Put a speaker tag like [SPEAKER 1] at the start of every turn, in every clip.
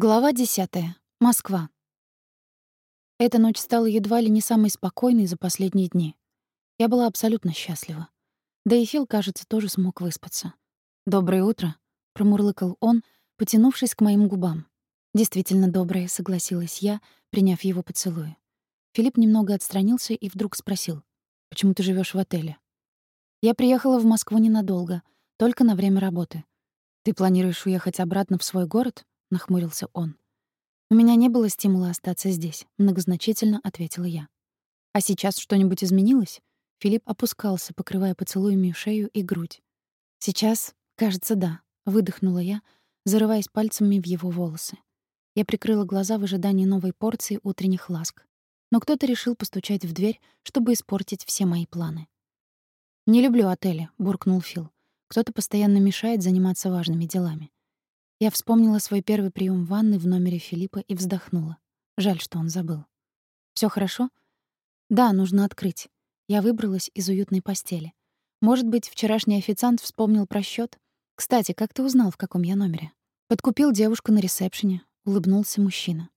[SPEAKER 1] Глава 10. Москва. Эта ночь стала едва ли не самой спокойной за последние дни. Я была абсолютно счастлива. Да и Фил, кажется, тоже смог выспаться. «Доброе утро», — промурлыкал он, потянувшись к моим губам. «Действительно доброе», — согласилась я, приняв его поцелуй. Филипп немного отстранился и вдруг спросил, «Почему ты живешь в отеле?» «Я приехала в Москву ненадолго, только на время работы. Ты планируешь уехать обратно в свой город?» — нахмурился он. «У меня не было стимула остаться здесь», — многозначительно ответила я. «А сейчас что-нибудь изменилось?» Филипп опускался, покрывая поцелуями шею и грудь. «Сейчас, кажется, да», — выдохнула я, зарываясь пальцами в его волосы. Я прикрыла глаза в ожидании новой порции утренних ласк. Но кто-то решил постучать в дверь, чтобы испортить все мои планы. «Не люблю отели», — буркнул Фил. «Кто-то постоянно мешает заниматься важными делами. Я вспомнила свой первый прием в ванной в номере Филиппа и вздохнула. Жаль, что он забыл. Все хорошо? Да, нужно открыть. Я выбралась из уютной постели. Может быть, вчерашний официант вспомнил про счет? Кстати, как ты узнал, в каком я номере? Подкупил девушку на ресепшене, улыбнулся мужчина.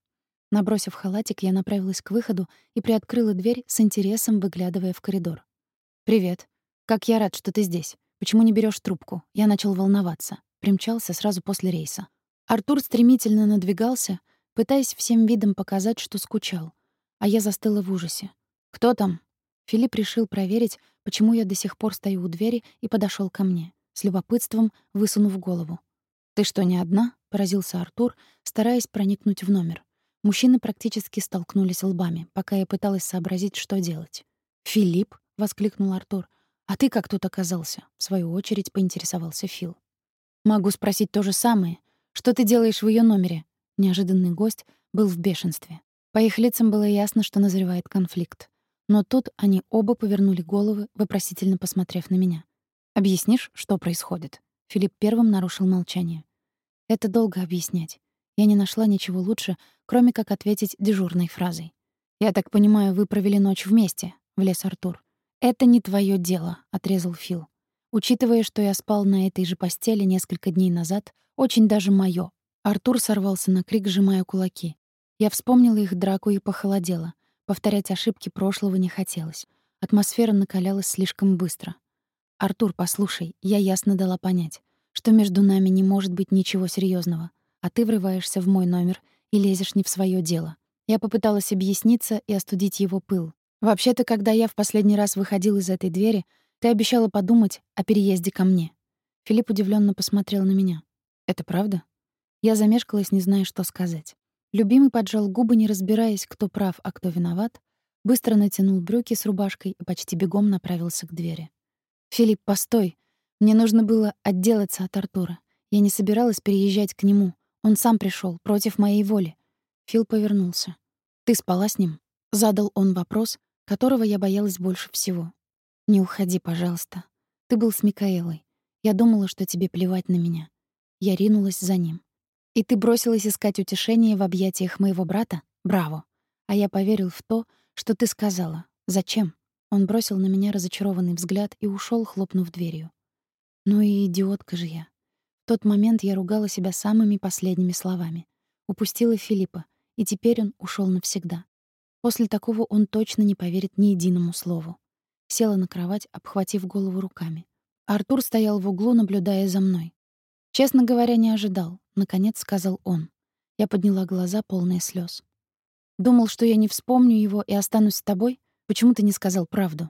[SPEAKER 1] Набросив халатик, я направилась к выходу и приоткрыла дверь с интересом, выглядывая в коридор. «Привет. Как я рад, что ты здесь. Почему не берешь трубку?» Я начал волноваться примчался сразу после рейса. Артур стремительно надвигался, пытаясь всем видом показать, что скучал. А я застыла в ужасе. «Кто там?» Филипп решил проверить, почему я до сих пор стою у двери, и подошел ко мне, с любопытством высунув голову. «Ты что, не одна?» — поразился Артур, стараясь проникнуть в номер. Мужчины практически столкнулись лбами, пока я пыталась сообразить, что делать. «Филипп?» — воскликнул Артур. «А ты как тут оказался?» — в свою очередь поинтересовался Фил. Могу спросить то же самое. Что ты делаешь в ее номере? Неожиданный гость был в бешенстве. По их лицам было ясно, что назревает конфликт. Но тут они оба повернули головы, вопросительно посмотрев на меня. «Объяснишь, что происходит?» Филипп первым нарушил молчание. «Это долго объяснять. Я не нашла ничего лучше, кроме как ответить дежурной фразой. «Я так понимаю, вы провели ночь вместе», — влез Артур. «Это не твое дело», — отрезал Фил. Учитывая, что я спал на этой же постели несколько дней назад, очень даже моё. Артур сорвался на крик, сжимая кулаки. Я вспомнила их драку и похолодела. Повторять ошибки прошлого не хотелось. Атмосфера накалялась слишком быстро. «Артур, послушай, я ясно дала понять, что между нами не может быть ничего серьезного, а ты врываешься в мой номер и лезешь не в свое дело». Я попыталась объясниться и остудить его пыл. Вообще-то, когда я в последний раз выходил из этой двери, ты обещала подумать о переезде ко мне. Филипп удивленно посмотрел на меня. Это правда? Я замешкалась, не зная, что сказать. Любимый поджал губы, не разбираясь, кто прав, а кто виноват, быстро натянул брюки с рубашкой и почти бегом направился к двери. «Филипп, постой! Мне нужно было отделаться от Артура. Я не собиралась переезжать к нему. Он сам пришел против моей воли». Фил повернулся. «Ты спала с ним?» Задал он вопрос, которого я боялась больше всего. «Не уходи, пожалуйста. Ты был с Микаэлой. Я думала, что тебе плевать на меня. Я ринулась за ним. И ты бросилась искать утешение в объятиях моего брата? Браво! А я поверил в то, что ты сказала. Зачем?» Он бросил на меня разочарованный взгляд и ушел, хлопнув дверью. Ну и идиотка же я. В тот момент я ругала себя самыми последними словами. Упустила Филиппа, и теперь он ушел навсегда. После такого он точно не поверит ни единому слову. Села на кровать, обхватив голову руками. Артур стоял в углу, наблюдая за мной. «Честно говоря, не ожидал», — наконец сказал он. Я подняла глаза, полные слез. «Думал, что я не вспомню его и останусь с тобой? Почему ты не сказал правду?»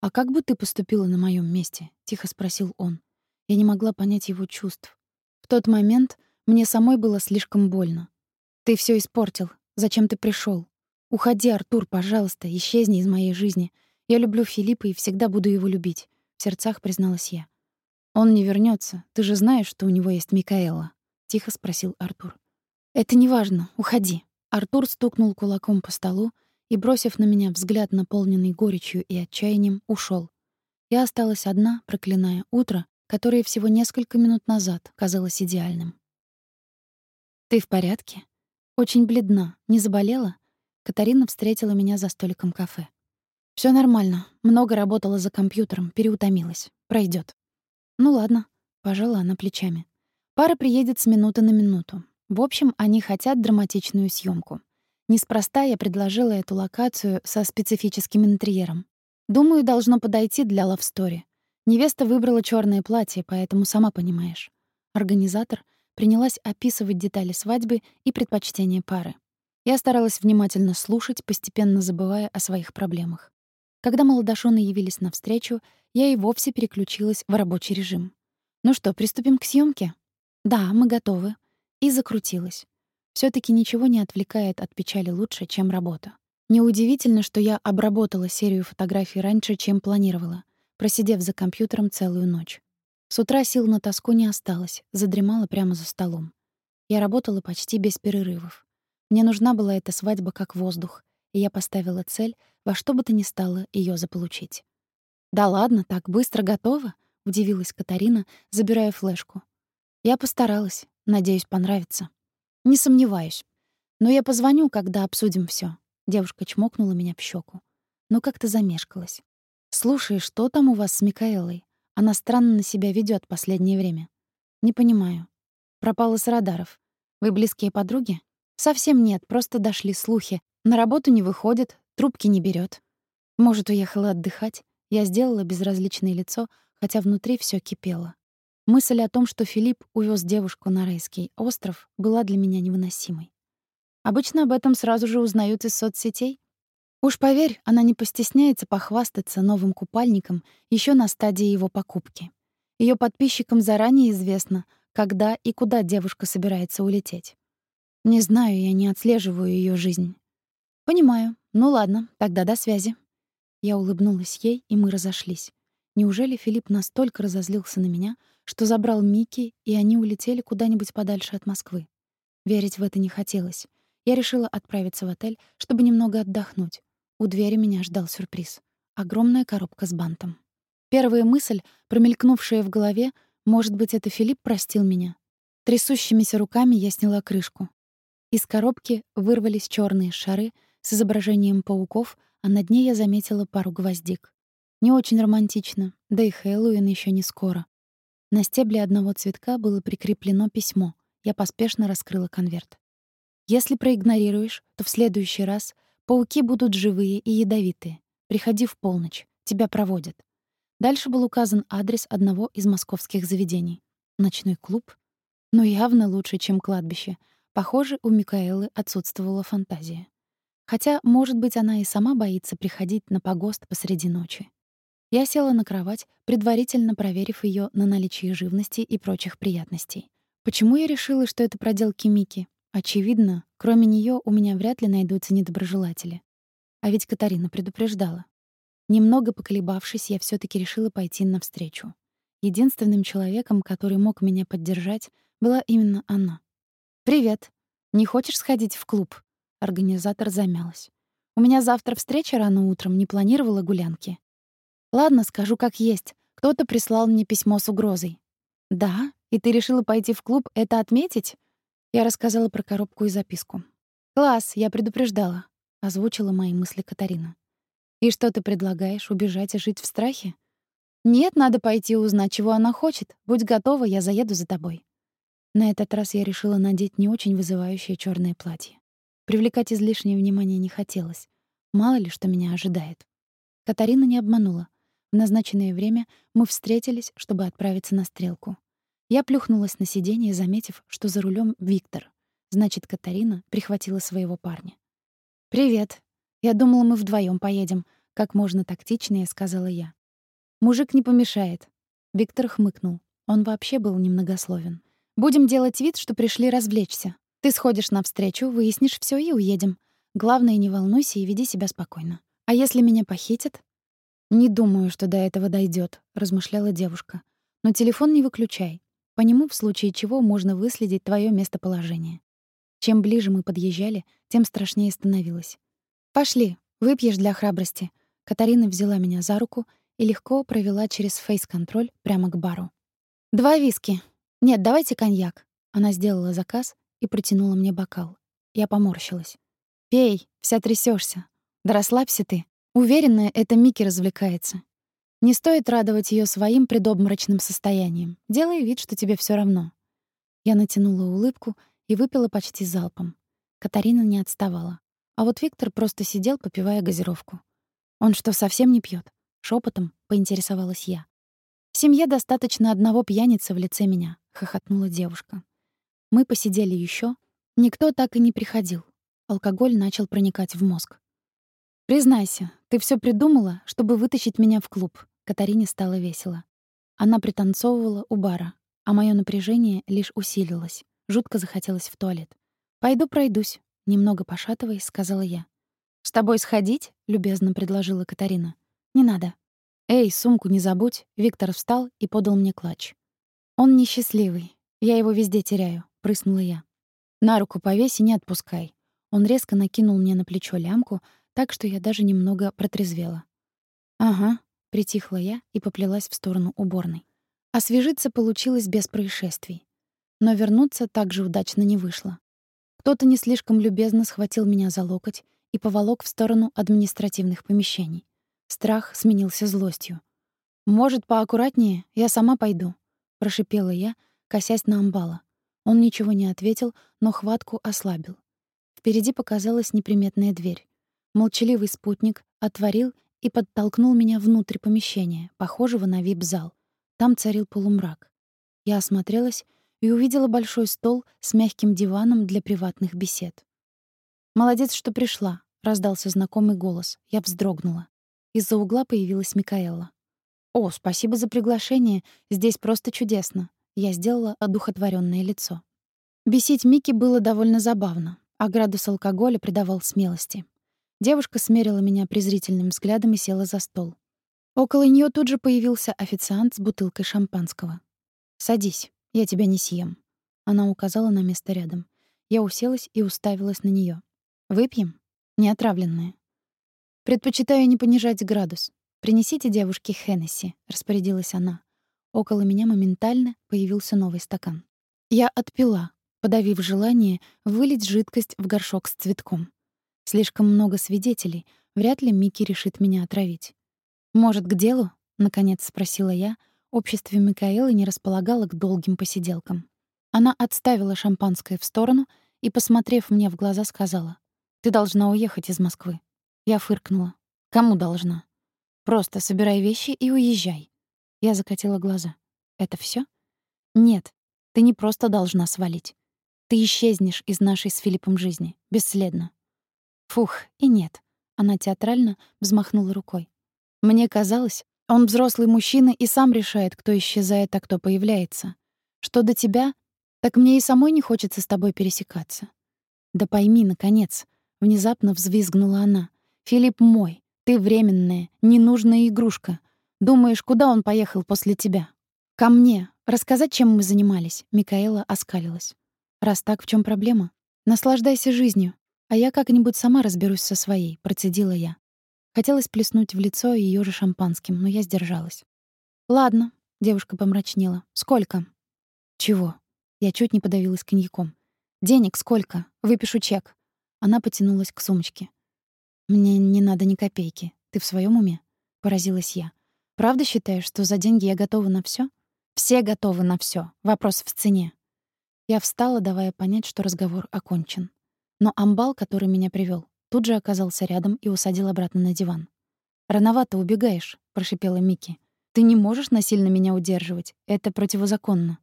[SPEAKER 1] «А как бы ты поступила на моем месте?» — тихо спросил он. Я не могла понять его чувств. В тот момент мне самой было слишком больно. «Ты все испортил. Зачем ты пришел? Уходи, Артур, пожалуйста, исчезни из моей жизни. Я люблю Филиппа и всегда буду его любить, в сердцах призналась я. Он не вернется. Ты же знаешь, что у него есть Микаэла, тихо спросил Артур. Это не важно. Уходи. Артур стукнул кулаком по столу и, бросив на меня взгляд, наполненный горечью и отчаянием, ушел. Я осталась одна, проклиная утро, которое всего несколько минут назад казалось идеальным. «Ты в порядке?» «Очень бледна. Не заболела?» Катарина встретила меня за столиком кафе. Все нормально. Много работала за компьютером, переутомилась. Пройдет. Ну ладно, пожала она плечами. Пара приедет с минуты на минуту. В общем, они хотят драматичную съемку. Неспроста я предложила эту локацию со специфическим интерьером. Думаю, должно подойти для лавстори. Невеста выбрала черное платье, поэтому сама понимаешь. Организатор принялась описывать детали свадьбы и предпочтения пары. Я старалась внимательно слушать, постепенно забывая о своих проблемах. Когда молодожены явились навстречу, я и вовсе переключилась в рабочий режим. «Ну что, приступим к съемке? «Да, мы готовы». И закрутилась. все таки ничего не отвлекает от печали лучше, чем работа. Неудивительно, что я обработала серию фотографий раньше, чем планировала, просидев за компьютером целую ночь. С утра сил на тоску не осталось, задремала прямо за столом. Я работала почти без перерывов. Мне нужна была эта свадьба как воздух, и я поставила цель во что бы то ни стало ее заполучить. «Да ладно, так быстро готова?» — удивилась Катарина, забирая флешку. «Я постаралась. Надеюсь, понравится». «Не сомневаюсь. Но я позвоню, когда обсудим все. Девушка чмокнула меня в щеку. Но как-то замешкалась. «Слушай, что там у вас с Микаэлой? Она странно на себя ведет последнее время». «Не понимаю. Пропала с радаров. Вы близкие подруги?» «Совсем нет, просто дошли слухи. На работу не выходит, трубки не берет. Может, уехала отдыхать?» Я сделала безразличное лицо, хотя внутри все кипело. Мысль о том, что Филипп увез девушку на райский остров, была для меня невыносимой. Обычно об этом сразу же узнают из соцсетей. Уж поверь, она не постесняется похвастаться новым купальником еще на стадии его покупки. Ее подписчикам заранее известно, когда и куда девушка собирается улететь. Не знаю, я не отслеживаю ее жизнь. Понимаю. Ну ладно, тогда до связи. Я улыбнулась ей, и мы разошлись. Неужели Филипп настолько разозлился на меня, что забрал Мики, и они улетели куда-нибудь подальше от Москвы? Верить в это не хотелось. Я решила отправиться в отель, чтобы немного отдохнуть. У двери меня ждал сюрприз. Огромная коробка с бантом. Первая мысль, промелькнувшая в голове, может быть, это Филипп простил меня. Трясущимися руками я сняла крышку. Из коробки вырвались черные шары с изображением пауков, а на дне я заметила пару гвоздик. Не очень романтично, да и Хэллоуин еще не скоро. На стебле одного цветка было прикреплено письмо. Я поспешно раскрыла конверт. Если проигнорируешь, то в следующий раз пауки будут живые и ядовитые. Приходи в полночь, тебя проводят. Дальше был указан адрес одного из московских заведений. Ночной клуб? Но явно лучше, чем кладбище. Похоже, у Микаэлы отсутствовала фантазия. Хотя, может быть, она и сама боится приходить на погост посреди ночи. Я села на кровать, предварительно проверив ее на наличие живности и прочих приятностей. Почему я решила, что это проделки Мики? Очевидно, кроме нее у меня вряд ли найдутся недоброжелатели. А ведь Катарина предупреждала. Немного поколебавшись, я все таки решила пойти навстречу. Единственным человеком, который мог меня поддержать, была именно она. «Привет. Не хочешь сходить в клуб?» Организатор замялась. «У меня завтра встреча рано утром, не планировала гулянки». Ладно, скажу как есть. Кто-то прислал мне письмо с угрозой. Да? И ты решила пойти в клуб это отметить? Я рассказала про коробку и записку. Класс, я предупреждала, озвучила мои мысли Катарина. И что ты предлагаешь, убежать и жить в страхе? Нет, надо пойти узнать, чего она хочет. Будь готова, я заеду за тобой. На этот раз я решила надеть не очень вызывающее черное платье. Привлекать излишнее внимание не хотелось. Мало ли, что меня ожидает. Катарина не обманула. В назначенное время мы встретились, чтобы отправиться на стрелку. Я плюхнулась на сиденье, заметив, что за рулем Виктор. Значит, Катарина прихватила своего парня. «Привет. Я думала, мы вдвоем поедем», — как можно тактичнее сказала я. «Мужик не помешает». Виктор хмыкнул. Он вообще был немногословен. «Будем делать вид, что пришли развлечься. Ты сходишь навстречу, выяснишь все и уедем. Главное, не волнуйся и веди себя спокойно. А если меня похитят?» «Не думаю, что до этого дойдет, размышляла девушка. «Но телефон не выключай. По нему в случае чего можно выследить твое местоположение». Чем ближе мы подъезжали, тем страшнее становилось. «Пошли, выпьешь для храбрости». Катарина взяла меня за руку и легко провела через фейс-контроль прямо к бару. «Два виски. Нет, давайте коньяк». Она сделала заказ и протянула мне бокал. Я поморщилась. «Пей, вся трясешься. Да расслабься ты». Уверена, это Микки развлекается. Не стоит радовать ее своим предобморочным состоянием. Делай вид, что тебе все равно. Я натянула улыбку и выпила почти залпом. Катарина не отставала. А вот Виктор просто сидел, попивая газировку. «Он что, совсем не пьет? Шепотом поинтересовалась я. «В семье достаточно одного пьяницы в лице меня», — хохотнула девушка. Мы посидели еще. Никто так и не приходил. Алкоголь начал проникать в мозг. «Признайся, ты все придумала, чтобы вытащить меня в клуб?» Катарине стало весело. Она пританцовывала у бара, а мое напряжение лишь усилилось. Жутко захотелось в туалет. «Пойду пройдусь», — немного пошатываясь, сказала я. «С тобой сходить?» — любезно предложила Катарина. «Не надо». «Эй, сумку не забудь». Виктор встал и подал мне клатч. «Он несчастливый. Я его везде теряю», — прыснула я. «На руку повесь и не отпускай». Он резко накинул мне на плечо лямку, так что я даже немного протрезвела. «Ага», — притихла я и поплелась в сторону уборной. Освежиться получилось без происшествий. Но вернуться так же удачно не вышло. Кто-то не слишком любезно схватил меня за локоть и поволок в сторону административных помещений. Страх сменился злостью. «Может, поаккуратнее? Я сама пойду», — прошипела я, косясь на амбала. Он ничего не ответил, но хватку ослабил. Впереди показалась неприметная дверь. Молчаливый спутник отворил и подтолкнул меня внутрь помещения, похожего на вип-зал. Там царил полумрак. Я осмотрелась и увидела большой стол с мягким диваном для приватных бесед. «Молодец, что пришла», — раздался знакомый голос. Я вздрогнула. Из-за угла появилась Микаэла. «О, спасибо за приглашение. Здесь просто чудесно». Я сделала одухотворённое лицо. Бесить Мики было довольно забавно, а градус алкоголя придавал смелости. Девушка смерила меня презрительным взглядом и села за стол. Около неё тут же появился официант с бутылкой шампанского. «Садись, я тебя не съем». Она указала на место рядом. Я уселась и уставилась на неё. «Выпьем? Не отравленное». «Предпочитаю не понижать градус. Принесите девушке Хеннесси», — распорядилась она. Около меня моментально появился новый стакан. Я отпила, подавив желание вылить жидкость в горшок с цветком. Слишком много свидетелей, вряд ли Микки решит меня отравить. «Может, к делу?» — наконец спросила я. Общество Микаэлы не располагало к долгим посиделкам. Она отставила шампанское в сторону и, посмотрев мне в глаза, сказала, «Ты должна уехать из Москвы. Я фыркнула. «Кому должна?» «Просто собирай вещи и уезжай». Я закатила глаза. «Это все? «Нет, ты не просто должна свалить. Ты исчезнешь из нашей с Филиппом жизни, бесследно». «Фух, и нет». Она театрально взмахнула рукой. «Мне казалось, он взрослый мужчина и сам решает, кто исчезает, а кто появляется. Что до тебя, так мне и самой не хочется с тобой пересекаться». «Да пойми, наконец», — внезапно взвизгнула она. Филипп мой. Ты временная, ненужная игрушка. Думаешь, куда он поехал после тебя? Ко мне. Рассказать, чем мы занимались. Микаэла оскалилась. Раз так, в чем проблема? Наслаждайся жизнью, а я как-нибудь сама разберусь со своей, процедила я. Хотелось плеснуть в лицо ее же шампанским, но я сдержалась. Ладно, девушка помрачнела. Сколько? Чего? Я чуть не подавилась коньяком. Денег сколько? Выпишу чек. Она потянулась к сумочке. «Мне не надо ни копейки. Ты в своем уме?» — поразилась я. «Правда считаешь, что за деньги я готова на все? «Все готовы на все. Вопрос в цене». Я встала, давая понять, что разговор окончен. Но амбал, который меня привел, тут же оказался рядом и усадил обратно на диван. «Рановато убегаешь», — прошипела Микки. «Ты не можешь насильно меня удерживать. Это противозаконно.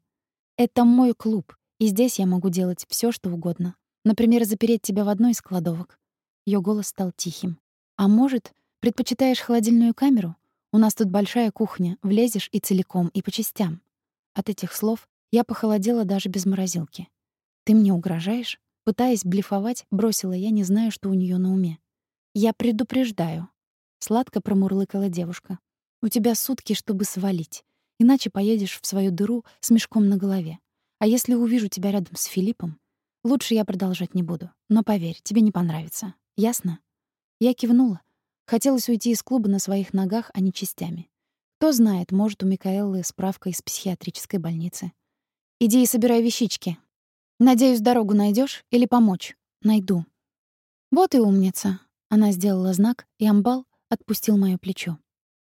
[SPEAKER 1] Это мой клуб, и здесь я могу делать все, что угодно. Например, запереть тебя в одной из кладовок, Ее голос стал тихим. «А может, предпочитаешь холодильную камеру? У нас тут большая кухня, влезешь и целиком, и по частям». От этих слов я похолодела даже без морозилки. «Ты мне угрожаешь?» Пытаясь блефовать, бросила я, не зная, что у нее на уме. «Я предупреждаю», — сладко промурлыкала девушка. «У тебя сутки, чтобы свалить, иначе поедешь в свою дыру с мешком на голове. А если увижу тебя рядом с Филиппом, лучше я продолжать не буду. Но поверь, тебе не понравится. Ясно? Я кивнула. Хотелось уйти из клуба на своих ногах, а не частями. Кто знает, может, у Микаэлы справка из психиатрической больницы. Иди и собирай вещички. Надеюсь, дорогу найдешь или помочь? Найду. Вот и умница. Она сделала знак, и амбал отпустил моё плечо.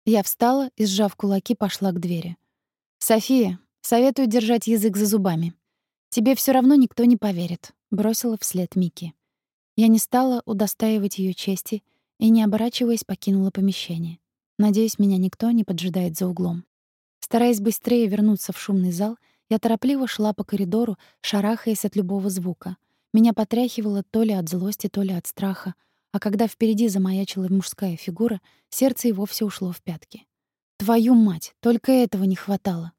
[SPEAKER 1] Я встала и, сжав кулаки, пошла к двери. «София, советую держать язык за зубами. «Тебе все равно никто не поверит», — бросила вслед Микки. Я не стала удостаивать ее чести и, не оборачиваясь, покинула помещение. Надеюсь, меня никто не поджидает за углом. Стараясь быстрее вернуться в шумный зал, я торопливо шла по коридору, шарахаясь от любого звука. Меня потряхивало то ли от злости, то ли от страха, а когда впереди замаячила мужская фигура, сердце и вовсе ушло в пятки. Твою мать, только этого не хватало.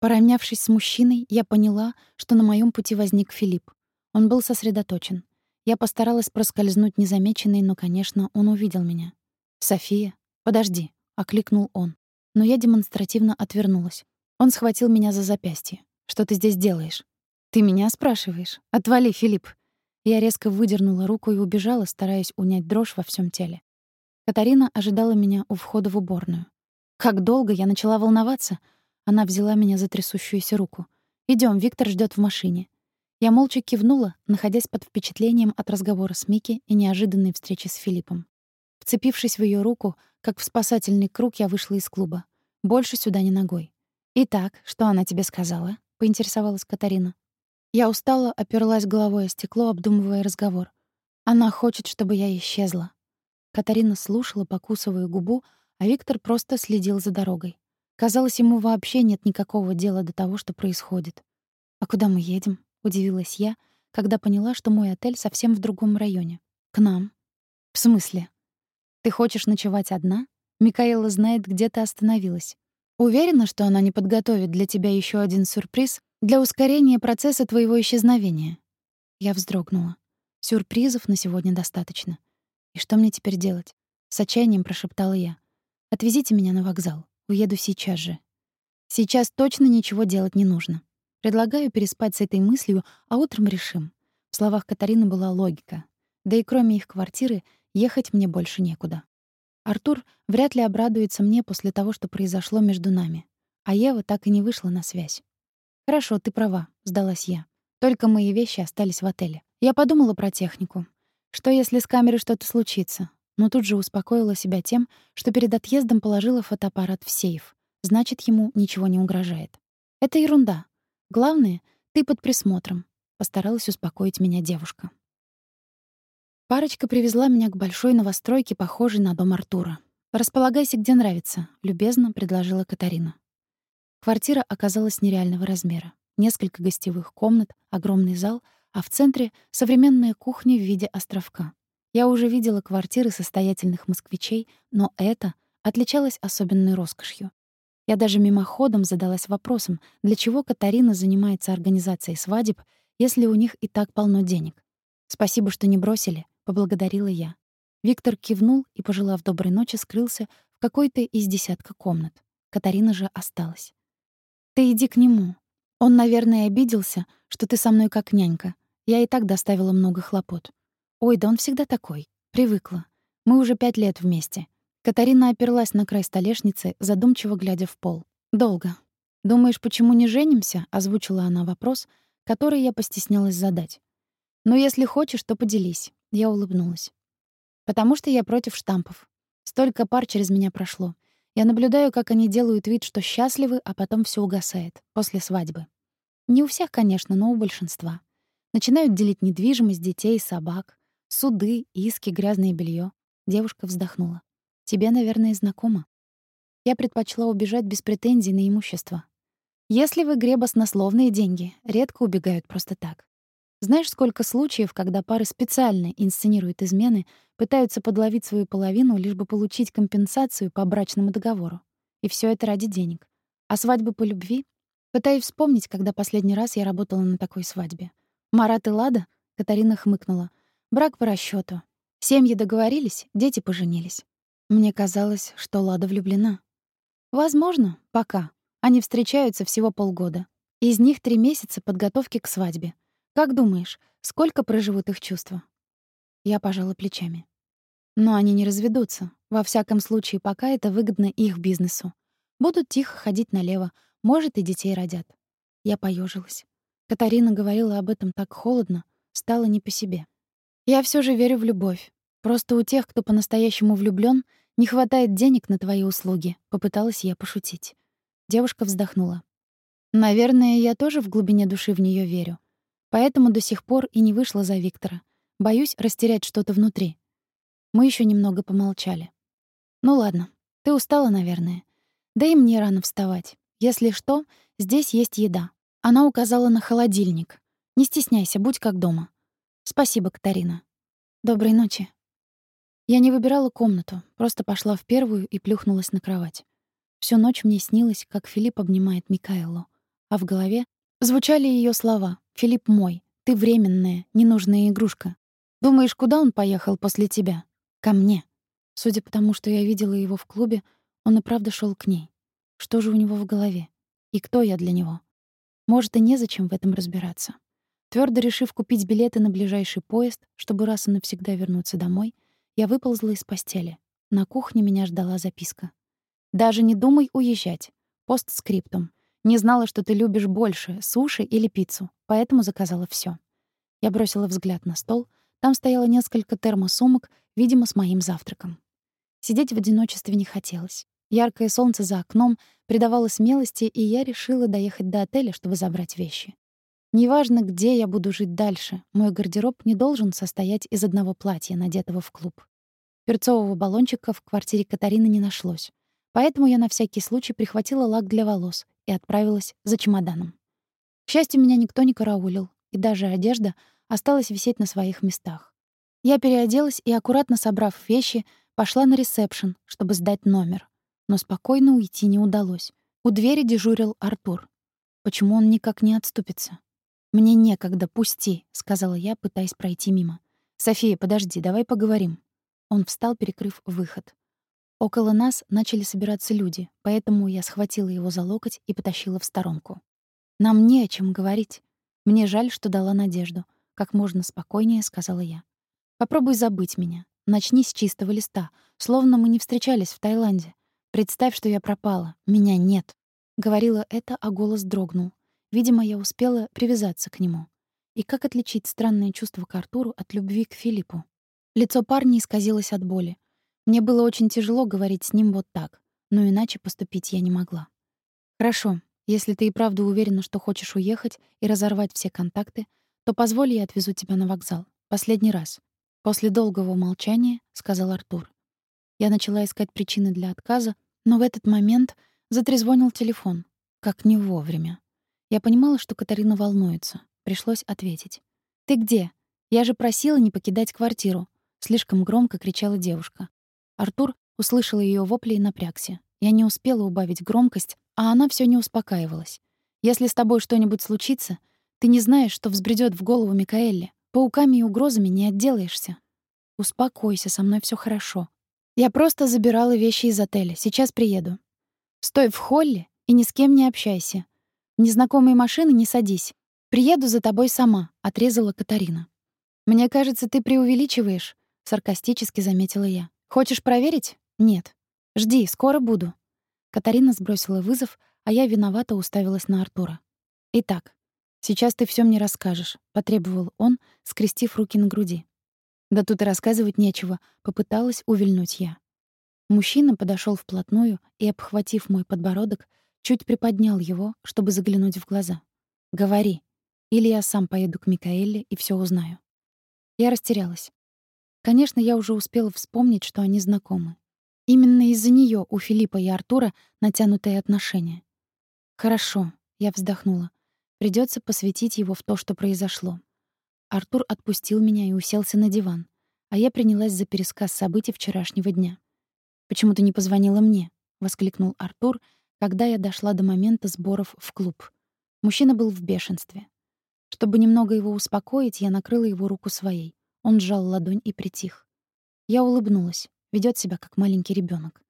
[SPEAKER 1] Поравнявшись с мужчиной, я поняла, что на моем пути возник Филипп. Он был сосредоточен. Я постаралась проскользнуть незамеченной, но, конечно, он увидел меня. «София, подожди», — окликнул он. Но я демонстративно отвернулась. Он схватил меня за запястье. «Что ты здесь делаешь?» «Ты меня спрашиваешь? Отвали, Филипп!» Я резко выдернула руку и убежала, стараясь унять дрожь во всем теле. Катарина ожидала меня у входа в уборную. Как долго я начала волноваться. Она взяла меня за трясущуюся руку. Идем, Виктор ждет в машине. Я молча кивнула, находясь под впечатлением от разговора с Мики и неожиданной встречи с Филиппом. Вцепившись в ее руку, как в спасательный круг, я вышла из клуба. Больше сюда не ногой. «Итак, что она тебе сказала?» — поинтересовалась Катарина. Я устала, оперлась головой о стекло, обдумывая разговор. Она хочет, чтобы я исчезла. Катарина слушала, покусывая губу, а Виктор просто следил за дорогой. Казалось, ему вообще нет никакого дела до того, что происходит. «А куда мы едем?» — удивилась я, когда поняла, что мой отель совсем в другом районе. «К нам». «В смысле? Ты хочешь ночевать одна? Микаэла знает, где ты остановилась. Уверена, что она не подготовит для тебя еще один сюрприз для ускорения процесса твоего исчезновения?» Я вздрогнула. Сюрпризов на сегодня достаточно. И что мне теперь делать? С отчаянием прошептала я. «Отвезите меня на вокзал. Уеду сейчас же». Сейчас точно ничего делать не нужно. Предлагаю переспать с этой мыслью, а утром решим. В словах Катарины была логика. Да и кроме их квартиры ехать мне больше некуда. Артур вряд ли обрадуется мне после того, что произошло между нами. А Ева так и не вышла на связь. «Хорошо, ты права», — сдалась я. «Только мои вещи остались в отеле. Я подумала про технику. Что, если с камерой что-то случится? Но тут же успокоила себя тем, что перед отъездом положила фотоаппарат в сейф. Значит, ему ничего не угрожает. Это ерунда. Главное, ты под присмотром, постаралась успокоить меня девушка. Парочка привезла меня к большой новостройке, похожей на дом Артура. Располагайся, где нравится, любезно предложила Катарина. Квартира оказалась нереального размера. Несколько гостевых комнат, огромный зал, а в центре современная кухня в виде островка. Я уже видела квартиры состоятельных москвичей, но эта отличалась особенной роскошью. Я даже мимоходом задалась вопросом, для чего Катарина занимается организацией свадеб, если у них и так полно денег. «Спасибо, что не бросили», — поблагодарила я. Виктор кивнул и, пожелав доброй ночи, скрылся в какой-то из десятка комнат. Катарина же осталась. «Ты иди к нему. Он, наверное, обиделся, что ты со мной как нянька. Я и так доставила много хлопот. Ой, да он всегда такой. Привыкла. Мы уже пять лет вместе. Катарина оперлась на край столешницы, задумчиво глядя в пол. «Долго. Думаешь, почему не женимся?» — озвучила она вопрос, который я постеснялась задать. «Но если хочешь, то поделись». Я улыбнулась. «Потому что я против штампов. Столько пар через меня прошло. Я наблюдаю, как они делают вид, что счастливы, а потом все угасает. После свадьбы. Не у всех, конечно, но у большинства. Начинают делить недвижимость, детей, собак. Суды, иски, грязное белье. Девушка вздохнула. Тебе, наверное, знакомо. Я предпочла убежать без претензий на имущество. Если в игре баснословные деньги, редко убегают просто так. Знаешь, сколько случаев, когда пары специально инсценируют измены, пытаются подловить свою половину, лишь бы получить компенсацию по брачному договору. И все это ради денег. А свадьбы по любви? Пытаюсь вспомнить, когда последний раз я работала на такой свадьбе. Марат и Лада? Катарина хмыкнула. Брак по расчету. Семьи договорились, дети поженились. Мне казалось, что Лада влюблена. Возможно, пока. Они встречаются всего полгода. Из них три месяца подготовки к свадьбе. Как думаешь, сколько проживут их чувства? Я пожала плечами. Но они не разведутся. Во всяком случае, пока это выгодно их бизнесу. Будут тихо ходить налево, может, и детей родят. Я поежилась. Катарина говорила об этом так холодно, стало не по себе. Я все же верю в любовь. Просто у тех, кто по-настоящему влюблён, не хватает денег на твои услуги, попыталась я пошутить. Девушка вздохнула. Наверное, я тоже в глубине души в нее верю. Поэтому до сих пор и не вышла за Виктора. Боюсь растерять что-то внутри. Мы еще немного помолчали. Ну ладно, ты устала, наверное. Да и мне рано вставать. Если что, здесь есть еда. Она указала на холодильник. Не стесняйся, будь как дома. Спасибо, Катарина. Доброй ночи. Я не выбирала комнату, просто пошла в первую и плюхнулась на кровать. Всю ночь мне снилось, как Филипп обнимает Микаэлу, а в голове звучали ее слова: "Филипп мой, ты временная, ненужная игрушка. Думаешь, куда он поехал после тебя? Ко мне". Судя по тому, что я видела его в клубе, он и правда шел к ней. Что же у него в голове? И кто я для него? Может, и незачем в этом разбираться. Твердо решив купить билеты на ближайший поезд, чтобы раз и навсегда вернуться домой, я выползла из постели. На кухне меня ждала записка. «Даже не думай уезжать. Постскриптум. Не знала, что ты любишь больше, суши или пиццу, поэтому заказала все. Я бросила взгляд на стол. Там стояло несколько термосумок, видимо, с моим завтраком. Сидеть в одиночестве не хотелось. Яркое солнце за окном придавало смелости, и я решила доехать до отеля, чтобы забрать вещи. Неважно, где я буду жить дальше, мой гардероб не должен состоять из одного платья, надетого в клуб. Перцового баллончика в квартире Катарины не нашлось. Поэтому я на всякий случай прихватила лак для волос и отправилась за чемоданом. К счастью, меня никто не караулил, и даже одежда осталась висеть на своих местах. Я переоделась и, аккуратно собрав вещи, пошла на ресепшн, чтобы сдать номер но спокойно уйти не удалось. У двери дежурил Артур. Почему он никак не отступится? «Мне некогда, пусти», — сказала я, пытаясь пройти мимо. «София, подожди, давай поговорим». Он встал, перекрыв выход. Около нас начали собираться люди, поэтому я схватила его за локоть и потащила в сторонку. «Нам не о чем говорить. Мне жаль, что дала надежду», — как можно спокойнее сказала я. «Попробуй забыть меня. Начни с чистого листа, словно мы не встречались в Таиланде. Представь, что я пропала. Меня нет. Говорила это, а голос дрогнул. Видимо, я успела привязаться к нему. И как отличить странное чувство к Артуру от любви к Филиппу? Лицо парня исказилось от боли. Мне было очень тяжело говорить с ним вот так, но иначе поступить я не могла. Хорошо, если ты и правда уверена, что хочешь уехать и разорвать все контакты, то позволь я отвезу тебя на вокзал. Последний раз. После долгого молчания сказал Артур. Я начала искать причины для отказа, но в этот момент затрезвонил телефон. Как не вовремя. Я понимала, что Катарина волнуется. Пришлось ответить. «Ты где? Я же просила не покидать квартиру», — слишком громко кричала девушка. Артур услышал ее вопли и напрягся. Я не успела убавить громкость, а она все не успокаивалась. «Если с тобой что-нибудь случится, ты не знаешь, что взбредет в голову Микаэле. Пауками и угрозами не отделаешься. Успокойся, со мной все хорошо. Я просто забирала вещи из отеля. Сейчас приеду. Стой в холле и ни с кем не общайся. В незнакомые машины не садись. Приеду за тобой сама, отрезала Катарина. Мне кажется, ты преувеличиваешь, саркастически заметила я. Хочешь проверить? Нет. Жди, скоро буду. Катарина сбросила вызов, а я виновато уставилась на Артура. Итак, сейчас ты все мне расскажешь, потребовал он, скрестив руки на груди. Да тут и рассказывать нечего, попыталась увильнуть я. Мужчина подошел вплотную и, обхватив мой подбородок, чуть приподнял его, чтобы заглянуть в глаза. «Говори, или я сам поеду к Микаэле и все узнаю». Я растерялась. Конечно, я уже успела вспомнить, что они знакомы. Именно из-за нее у Филиппа и Артура натянутые отношения. «Хорошо», — я вздохнула. Придется посвятить его в то, что произошло. Артур отпустил меня и уселся на диван, а я принялась за пересказ событий вчерашнего дня. «Почему ты не позвонила мне?» — воскликнул Артур, когда я дошла до момента сборов в клуб. Мужчина был в бешенстве. Чтобы немного его успокоить, я накрыла его руку своей. Он сжал ладонь и притих. Я улыбнулась. Ведет себя как маленький ребенок.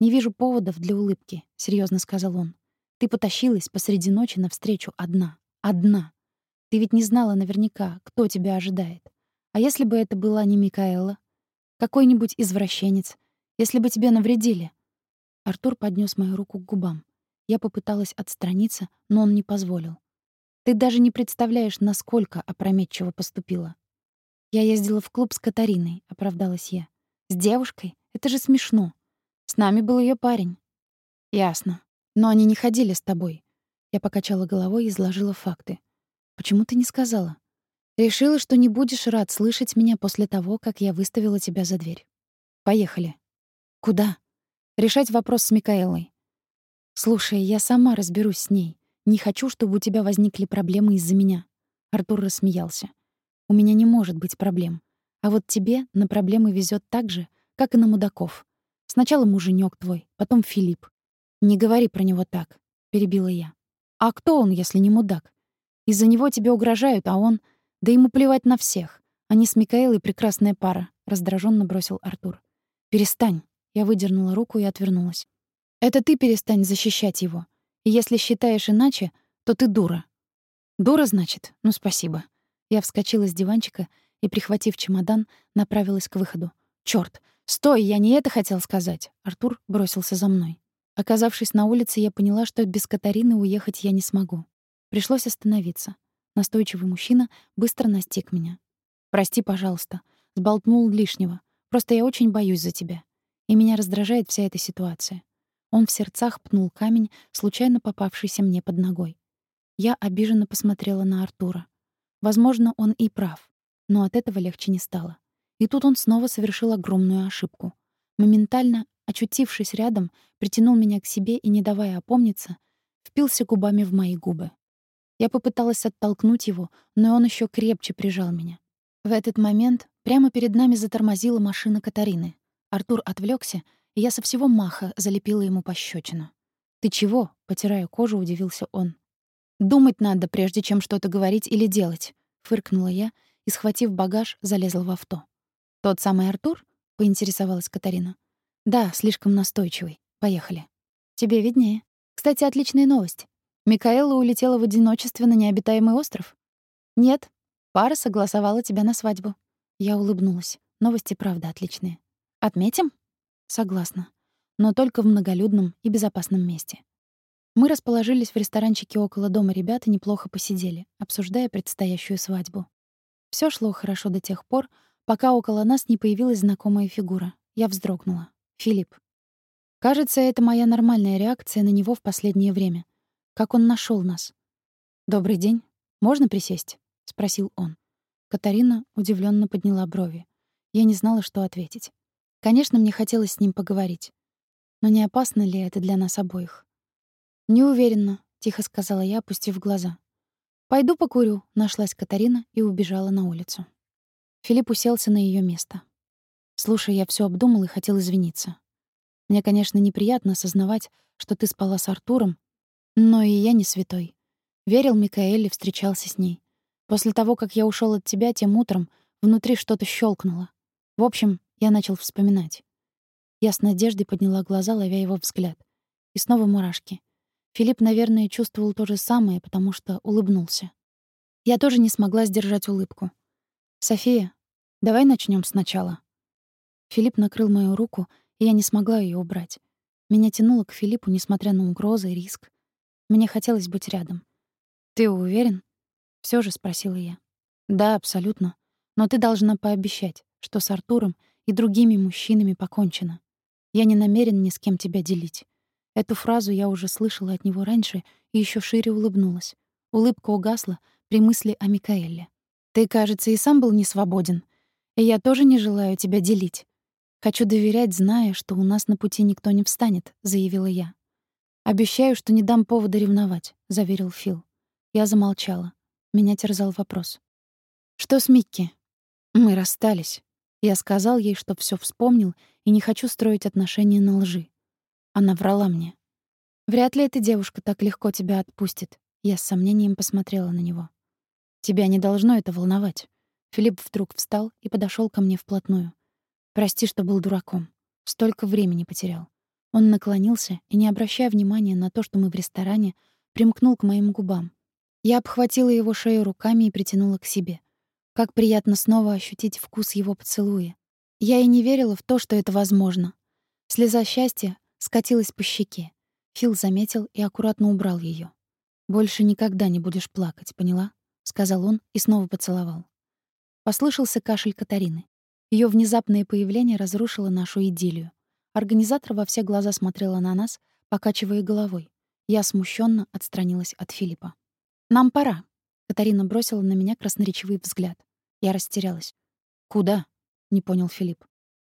[SPEAKER 1] «Не вижу поводов для улыбки», — серьезно сказал он. «Ты потащилась посреди ночи навстречу одна. Одна. Ты ведь не знала наверняка, кто тебя ожидает. А если бы это была не Микаэла? Какой-нибудь извращенец? Если бы тебе навредили?» Артур поднес мою руку к губам. Я попыталась отстраниться, но он не позволил. «Ты даже не представляешь, насколько опрометчиво поступила». «Я ездила в клуб с Катариной», — оправдалась я. «С девушкой? Это же смешно. С нами был ее парень». «Ясно. Но они не ходили с тобой. Я покачала головой и изложила факты. Почему ты не сказала? Решила, что не будешь рад слышать меня после того, как я выставила тебя за дверь. Поехали. Куда? Решать вопрос с Микаэлой. Слушай, я сама разберусь с ней. Не хочу, чтобы у тебя возникли проблемы из-за меня. Артур рассмеялся. У меня не может быть проблем. А вот тебе на проблемы везет так же, как и на мудаков. Сначала муженек твой, потом Филипп. Не говори про него так, перебила я. А кто он, если не мудак? Из-за него тебе угрожают, а он... Да ему плевать на всех. Они с Микаэлой прекрасная пара, раздраженно бросил Артур. Перестань. Я выдернула руку и отвернулась. Это ты перестань защищать его. И если считаешь иначе, то ты дура. Дура, значит? Ну, спасибо. Я вскочила с диванчика и, прихватив чемодан, направилась к выходу. Чёрт! Стой, я не это хотел сказать. Артур бросился за мной. Оказавшись на улице, я поняла, что без Катарины уехать я не смогу. Пришлось остановиться. Настойчивый мужчина быстро настиг меня. «Прости, пожалуйста. Сболтнул лишнего. Просто я очень боюсь за тебя. И меня раздражает вся эта ситуация». Он в сердцах пнул камень, случайно попавшийся мне под ногой. Я обиженно посмотрела на Артура. Возможно, он и прав, но от этого легче не стало. И тут он снова совершил огромную ошибку. Моментально, очутившись рядом, притянул меня к себе и, не давая опомниться, впился губами в мои губы. Я попыталась оттолкнуть его, но он еще крепче прижал меня. В этот момент прямо перед нами затормозила машина Катарины. Артур отвлекся, и я со всего маха залепила ему пощечину. «Ты чего?» — потирая кожу, удивился он. «Думать надо, прежде чем что-то говорить или делать», — фыркнула я и, схватив багаж, залезла в авто. «Тот самый Артур?» — поинтересовалась Катарина. «Да, слишком настойчивый. Поехали». «Тебе виднее. Кстати, отличная новость. Микаэла улетела в одиночестве на необитаемый остров? Нет. Пара согласовала тебя на свадьбу. Я улыбнулась. Новости правда отличные. Отметим? Согласна. Но только в многолюдном и безопасном месте. Мы расположились в ресторанчике около дома ребят и неплохо посидели, обсуждая предстоящую свадьбу. Все шло хорошо до тех пор, пока около нас не появилась знакомая фигура. Я вздрогнула. Филипп. Кажется, это моя нормальная реакция на него в последнее время. Как он нашел нас? «Добрый день. Можно присесть?» — спросил он. Катарина удивленно подняла брови. Я не знала, что ответить. Конечно, мне хотелось с ним поговорить. Но не опасно ли это для нас обоих? «Не уверена», — тихо сказала я, опустив глаза. «Пойду покурю», — нашлась Катарина и убежала на улицу. Филипп уселся на ее место. «Слушай, я все обдумал и хотел извиниться. Мне, конечно, неприятно осознавать, что ты спала с Артуром, но и я не святой. Верил Микаэле, встречался с ней. После того, как я ушел от тебя тем утром, внутри что-то щелкнуло. В общем, я начал вспоминать. Я с надеждой подняла глаза, ловя его взгляд. И снова мурашки. Филипп, наверное, чувствовал то же самое, потому что улыбнулся. Я тоже не смогла сдержать улыбку. «София, давай начнем сначала». Филипп накрыл мою руку, и я не смогла ее убрать. Меня тянуло к Филиппу, несмотря на угрозы и риск. Мне хотелось быть рядом. «Ты уверен?» — все же спросила я. «Да, абсолютно. Но ты должна пообещать, что с Артуром и другими мужчинами покончено. Я не намерен ни с кем тебя делить». Эту фразу я уже слышала от него раньше и еще шире улыбнулась. Улыбка угасла при мысли о Микаэле. «Ты, кажется, и сам был не свободен. И я тоже не желаю тебя делить. Хочу доверять, зная, что у нас на пути никто не встанет», — заявила я. «Обещаю, что не дам повода ревновать», — заверил Фил. Я замолчала. Меня терзал вопрос. «Что с Микки?» «Мы расстались». Я сказал ей, что все вспомнил и не хочу строить отношения на лжи. Она врала мне. «Вряд ли эта девушка так легко тебя отпустит». Я с сомнением посмотрела на него. «Тебя не должно это волновать». Филипп вдруг встал и подошел ко мне вплотную. «Прости, что был дураком. Столько времени потерял. Он наклонился и, не обращая внимания на то, что мы в ресторане, примкнул к моим губам. Я обхватила его шею руками и притянула к себе. Как приятно снова ощутить вкус его поцелуя. Я и не верила в то, что это возможно. Слеза счастья скатилась по щеке. Фил заметил и аккуратно убрал ее. «Больше никогда не будешь плакать, поняла?» — сказал он и снова поцеловал. Послышался кашель Катарины. Ее внезапное появление разрушило нашу идиллию. Организатор во все глаза смотрела на нас, покачивая головой. Я смущенно отстранилась от Филиппа. «Нам пора». Катарина бросила на меня красноречивый взгляд. Я растерялась. «Куда?» — не понял Филипп.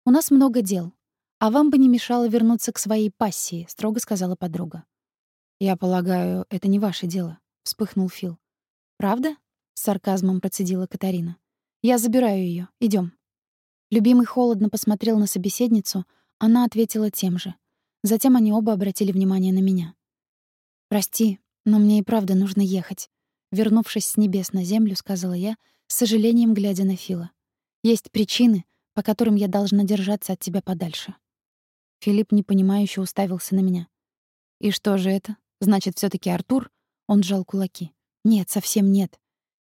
[SPEAKER 1] «У нас много дел. А вам бы не мешало вернуться к своей пассии», — строго сказала подруга. «Я полагаю, это не ваше дело», — вспыхнул Фил. «Правда?» — с сарказмом процедила Катарина. «Я забираю ее. Идем. Любимый холодно посмотрел на собеседницу, она ответила тем же. Затем они оба обратили внимание на меня. «Прости, но мне и правда нужно ехать», — вернувшись с небес на землю, сказала я, с сожалением глядя на Фила. «Есть причины, по которым я должна держаться от тебя подальше». Филипп непонимающе уставился на меня. «И что же это? Значит, все таки Артур?» Он сжал кулаки. «Нет, совсем нет».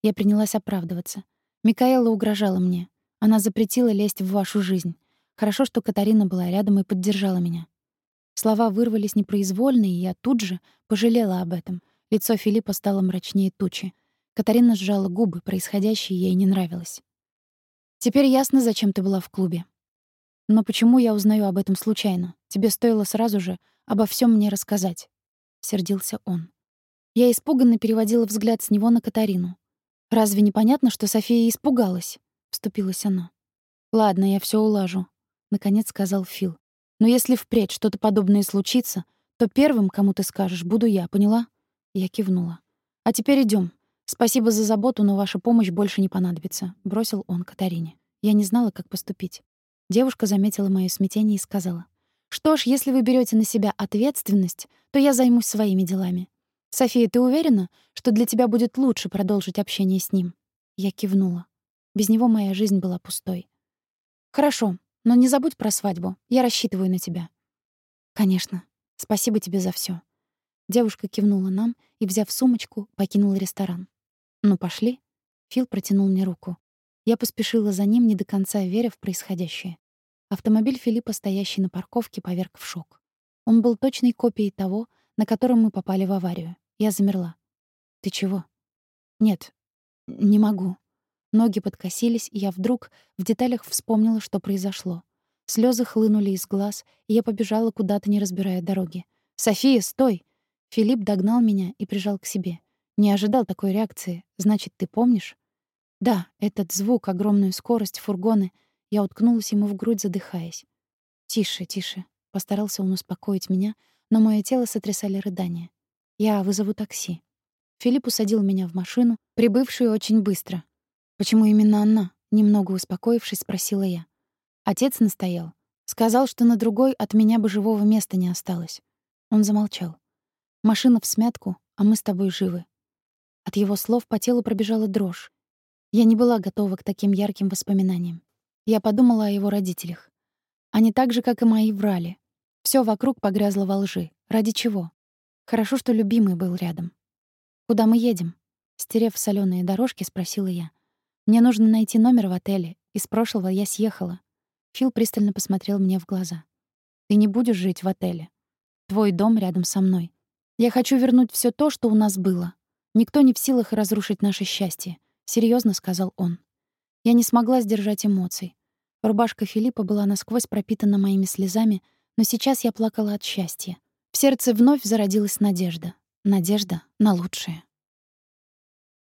[SPEAKER 1] Я принялась оправдываться. Микаэла угрожала мне. Она запретила лезть в вашу жизнь. Хорошо, что Катарина была рядом и поддержала меня. Слова вырвались непроизвольно, и я тут же пожалела об этом. Лицо Филиппа стало мрачнее тучи. Катарина сжала губы, происходящее ей не нравилось. «Теперь ясно, зачем ты была в клубе. Но почему я узнаю об этом случайно? Тебе стоило сразу же обо всем мне рассказать. Сердился он. Я испуганно переводила взгляд с него на Катарину. Разве не понятно, что София испугалась? Вступилась она. Ладно, я все улажу, наконец сказал Фил. Но если впредь что-то подобное случится, то первым, кому ты скажешь, буду я, поняла? Я кивнула. А теперь идем. Спасибо за заботу, но ваша помощь больше не понадобится, бросил он Катарине. Я не знала, как поступить. Девушка заметила моё смятение и сказала: "Что ж, если вы берёте на себя ответственность, то я займусь своими делами. София, ты уверена, что для тебя будет лучше продолжить общение с ним?" Я кивнула. Без него моя жизнь была пустой. "Хорошо, но не забудь про свадьбу. Я рассчитываю на тебя". "Конечно. Спасибо тебе за всё. Девушка кивнула нам и, взяв сумочку, покинула ресторан. "Ну, пошли". Фил протянул мне руку. Я поспешила за ним, не до конца веря в происходящее. Автомобиль Филиппа, стоящий на парковке, поверг в шок. Он был точной копией того, на котором мы попали в аварию. Я замерла. «Ты чего?» «Нет, не могу». Ноги подкосились, и я вдруг в деталях вспомнила, что произошло. Слезы хлынули из глаз, и я побежала куда-то, не разбирая дороги. «София, стой!» Филипп догнал меня и прижал к себе. Не ожидал такой реакции. Значит, ты помнишь? Да, этот звук, огромную скорость, фургоны. Я уткнулась ему в грудь, задыхаясь. «Тише, тише», — постарался он успокоить меня, но мое тело сотрясали рыдания. «Я вызову такси». Филипп усадил меня в машину, прибывшую очень быстро. «Почему именно она?» — немного успокоившись, спросила я. Отец настоял. Сказал, что на другой от меня бы живого места не осталось. Он замолчал. «Машина в смятку, а мы с тобой живы». От его слов по телу пробежала дрожь. Я не была готова к таким ярким воспоминаниям. Я подумала о его родителях. Они так же, как и мои, врали. Все вокруг погрязло во лжи. Ради чего? Хорошо, что любимый был рядом. «Куда мы едем?» Стерев соленые дорожки, спросила я. «Мне нужно найти номер в отеле. Из прошлого я съехала». Фил пристально посмотрел мне в глаза. «Ты не будешь жить в отеле. Твой дом рядом со мной. Я хочу вернуть все то, что у нас было. Никто не в силах разрушить наше счастье серьезно сказал он. Я не смогла сдержать эмоций. Рубашка Филиппа была насквозь пропитана моими слезами, но сейчас я плакала от счастья. В сердце вновь зародилась надежда. Надежда на лучшее.